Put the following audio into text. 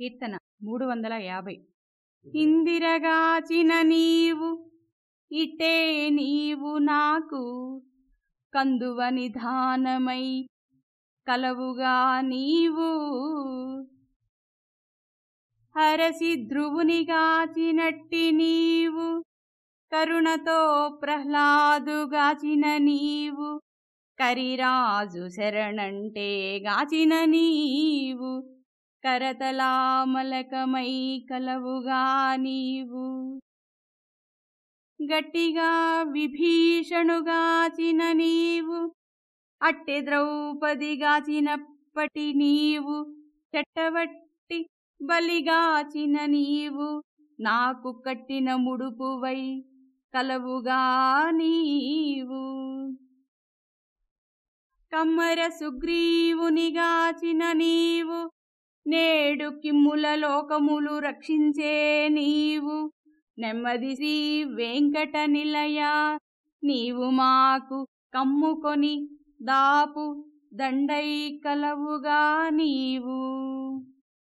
కీర్తన మూడు వందల యాభై ఇందిరగాచిన నీవు ఇటే నీవు నాకు కందువ నిధానమై కలవుగా నీవు. హరసి ధ్రువునిగాచినట్టి నీవు కరుణతో ప్రహ్లాదుగాచిన నీవు కరిరాజు శరణంటే గాచిన నీవు. కరతలామలకమై కలవుగా నీవు. గట్టిగా విభీషణుగాచిన నీవు. అట్టె ద్రౌపదిగాచినప్పటి నీవు. చెట్టవట్టి బలిగాచిన నీవు. నాకు కట్టిన ముడుపువై కలవుగా నీవు. కమ్మర సుగ్రీవునిగాచిన నీవు. నేడు కిమ్ముల లోకములు రక్షించే నీవు. నెమ్మది శ్రీ వెంకట నిలయ నీవు మాకు కమ్ముకొని దాపు. దండై కలవుగా నీవు.